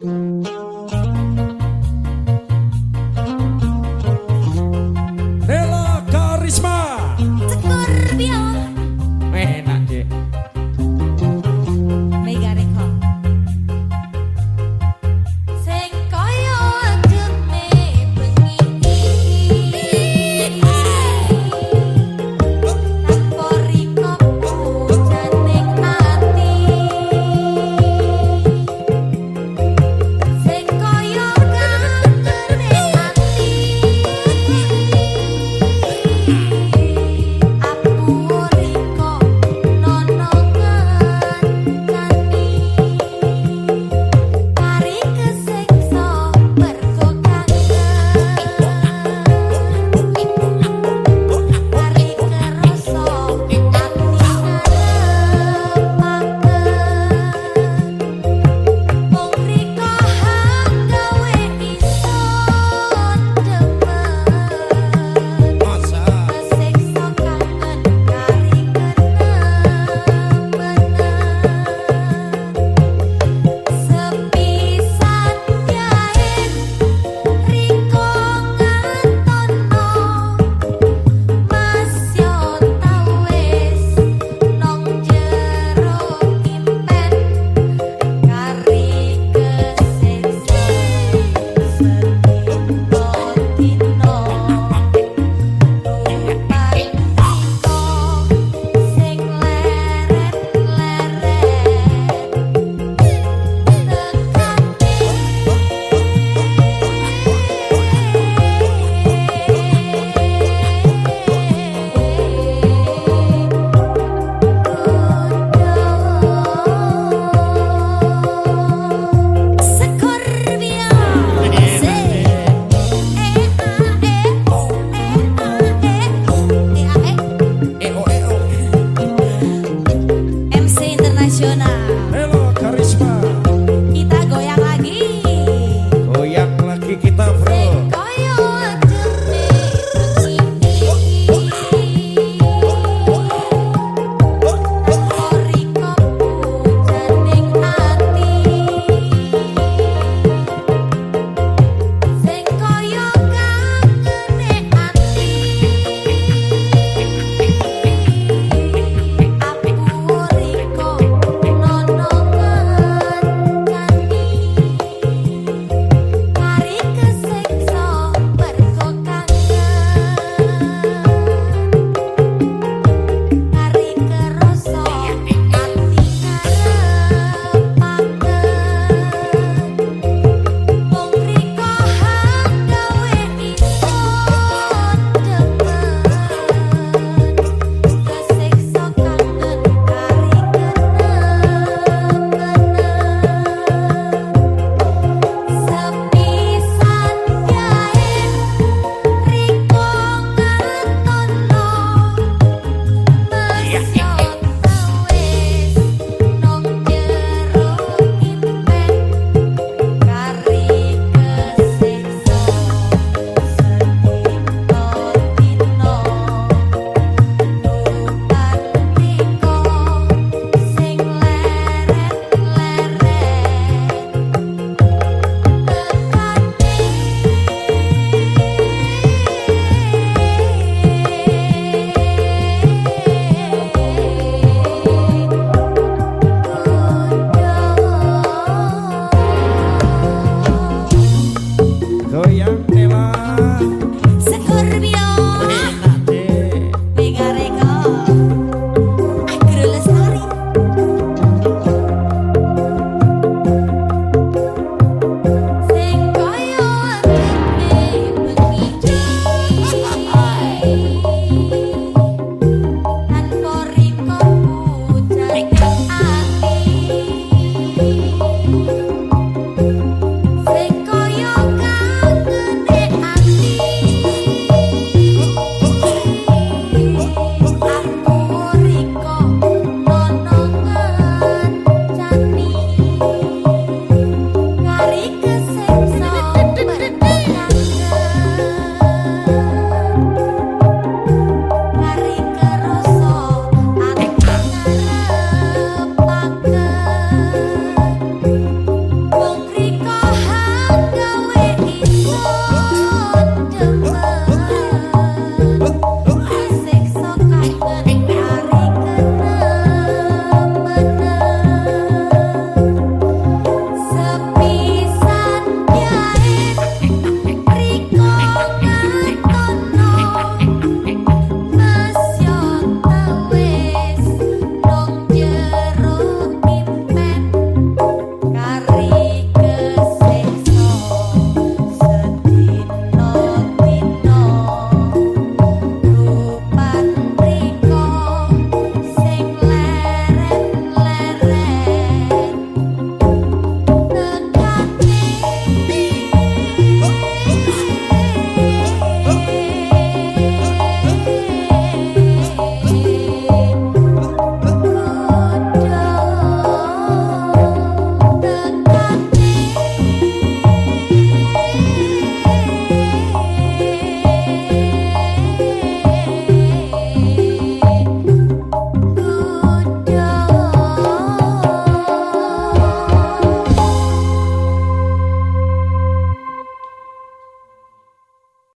Mm-hmm.